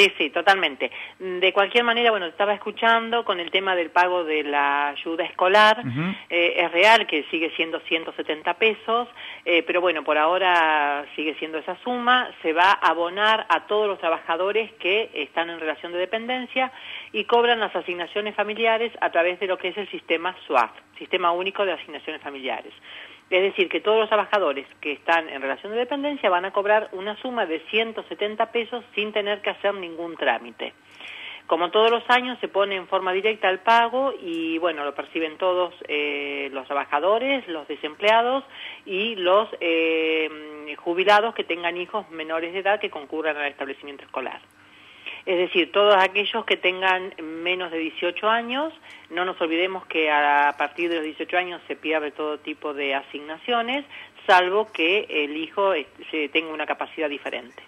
Sí, sí, totalmente. De cualquier manera, bueno, estaba escuchando con el tema del pago de la ayuda escolar. Eh, es real que sigue siendo 170 pesos, eh, pero bueno, por ahora sigue siendo esa suma. Se va a abonar a todos los trabajadores que están en relación de dependencia y cobran las asignaciones familiares a través de lo que es el sistema SUAF, Sistema Único de Asignaciones Familiares. Es decir, que todos los trabajadores que están en relación de dependencia van a cobrar una suma de 170 pesos sin tener que hacer ningún trámite. Como todos los años se pone en forma directa el pago y bueno, lo perciben todos eh, los trabajadores, los desempleados y los eh, jubilados que tengan hijos menores de edad que concurran al establecimiento escolar. Es decir, todos aquellos que tengan menos de 18 años, no nos olvidemos que a partir de los 18 años se pierde todo tipo de asignaciones, salvo que el hijo tenga una capacidad diferente.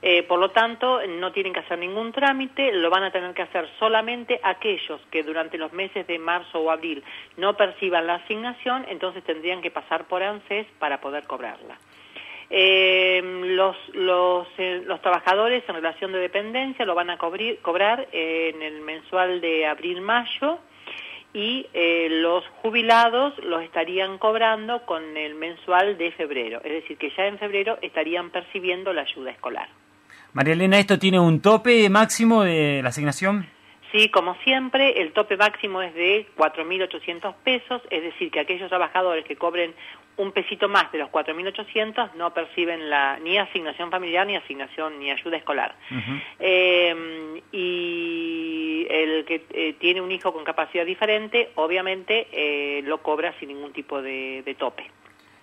Eh, por lo tanto, no tienen que hacer ningún trámite, lo van a tener que hacer solamente aquellos que durante los meses de marzo o abril no perciban la asignación, entonces tendrían que pasar por ANSES para poder cobrarla. Eh, los, los, eh, los, trabajadores en relación de dependencia lo van a cobrar en el mensual de abril-mayo y eh, los jubilados los estarían cobrando con el mensual de febrero. Es decir, que ya en febrero estarían percibiendo la ayuda escolar. María Elena, ¿esto tiene un tope máximo de la asignación? Sí, como siempre, el tope máximo es de 4.800 pesos, es decir, que aquellos trabajadores que cobren un pesito más de los 4.800 no perciben la, ni asignación familiar ni asignación ni ayuda escolar. eh, y el que eh, tiene un hijo con capacidad diferente, obviamente eh, lo cobra sin ningún tipo de, de, tope.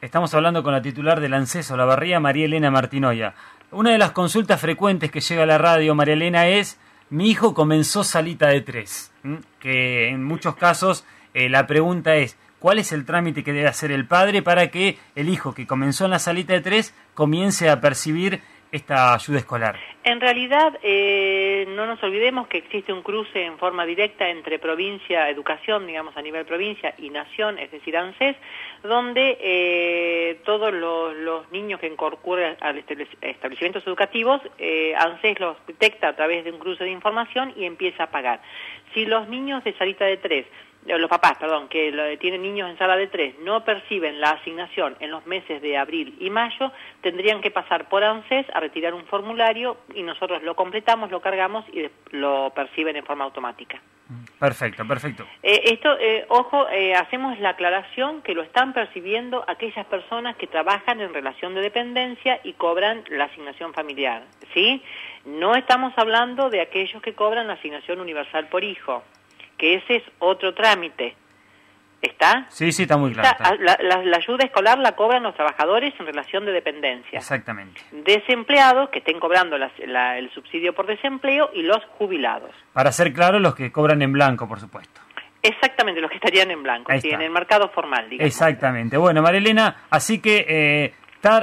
Estamos hablando con la titular del ANSESO, la barría María Elena Martinoya. Una de las consultas frecuentes que llega a la radio, María Elena, es mi hijo comenzó salita de tres, que en muchos casos eh, la pregunta es, ¿cuál es el trámite que debe hacer el padre para que el hijo que comenzó en la salita de tres comience a percibir esta ayuda escolar? En realidad, eh, no nos olvidemos que existe un cruce en forma directa entre provincia, educación, digamos, a nivel provincia, y nación, es decir, ANSES, donde eh, todos los, niños que concurren a establecimientos educativos, eh, ANSES los detecta a través de un cruce de información y empieza a pagar. Si los niños de salita de tres los papás, perdón, que tienen niños en sala de tres, no perciben la asignación en los meses de abril y mayo, tendrían que pasar por ANSES a retirar un formulario y nosotros lo completamos, lo cargamos y lo perciben en forma automática. Perfecto, perfecto. Eh, esto, eh, ojo, eh, hacemos la aclaración que lo están percibiendo aquellas personas que trabajan en relación de dependencia y cobran la asignación familiar, ¿sí? No estamos hablando de aquellos que cobran la asignación universal por hijo que ese es otro trámite. ¿Está? Sí, sí, está muy claro. La, ayuda escolar la cobran los trabajadores en relación de dependencia. Exactamente. Desempleados que estén cobrando el subsidio por desempleo y los jubilados. Para ser claro, los que cobran en blanco, por supuesto. Exactamente, los que estarían en blanco, sí, en el mercado formal, digamos. Exactamente. Bueno, Marilena, así que eh,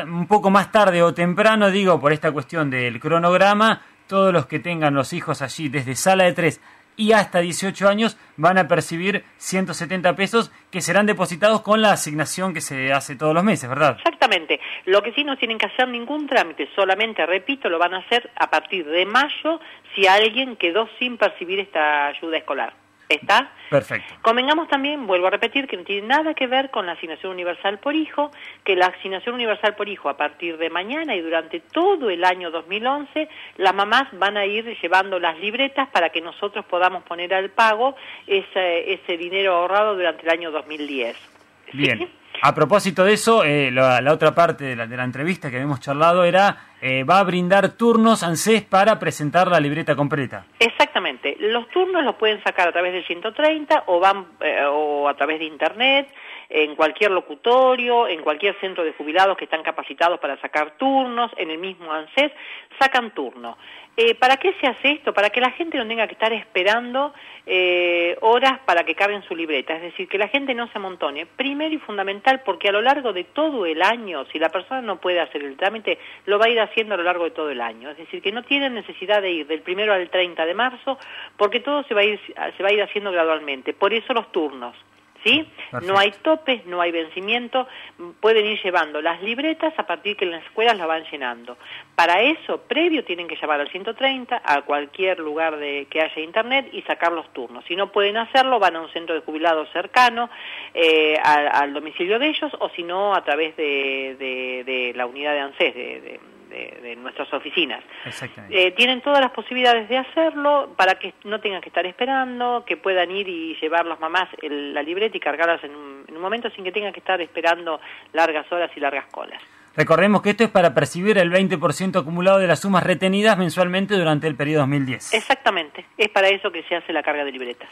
un poco más tarde o temprano, digo, por esta cuestión del cronograma, todos los que tengan los hijos allí desde sala de tres y hasta 18 años van a percibir 170 pesos que serán depositados con la asignación que se hace todos los meses, ¿verdad? Exactamente. Lo que sí no tienen que hacer ningún trámite, solamente, repito, lo van a hacer a partir de mayo si alguien quedó sin percibir esta ayuda escolar. ¿Está? Perfecto. Convengamos también, vuelvo a repetir, que no tiene nada que ver con la asignación universal por hijo, que la asignación universal por hijo a partir de mañana y durante todo el año 2011, las mamás van a ir llevando las libretas para que nosotros podamos poner al pago ese, ese dinero ahorrado durante el año 2010. Bien. A propósito de eso, eh, la, otra parte de la, de la, entrevista que habíamos charlado era, eh, va a brindar turnos ANSES para presentar la libreta completa. Exactamente. Los turnos los pueden sacar a través del 130 o, van, eh, o a través de Internet en cualquier locutorio, en cualquier centro de jubilados que están capacitados para sacar turnos, en el mismo ANSES, sacan turno. Eh, ¿Para qué se hace esto? Para que la gente no tenga que estar esperando eh, horas para que carguen su libreta, es decir, que la gente no se amontone. Primero y fundamental, porque a lo largo de todo el año, si la persona no puede hacer el trámite, lo va a ir haciendo a lo largo de todo el año. Es decir, que no tienen necesidad de ir del primero al 30 de marzo, porque todo se va a ir, se va a ir haciendo gradualmente. Por eso los turnos. ¿Sí? No hay topes, no hay vencimiento, pueden ir llevando las libretas a partir que las escuelas las van llenando. Para eso, previo, tienen que llamar al 130, a cualquier lugar de que haya internet y sacar los turnos. Si no pueden hacerlo, van a un centro de jubilados cercano, eh, al, domicilio de ellos, o si no, a través de, la unidad de ANSES, de de, nuestras oficinas. Eh, tienen todas las posibilidades de hacerlo para que no tengan que estar esperando, que puedan ir y llevar las mamás la libreta y cargarlas en un, en un momento sin que tengan que estar esperando largas horas y largas colas. Recordemos que esto es para percibir el 20% acumulado de las sumas retenidas mensualmente durante el periodo 2010. Exactamente, es para eso que se hace la carga de libretas.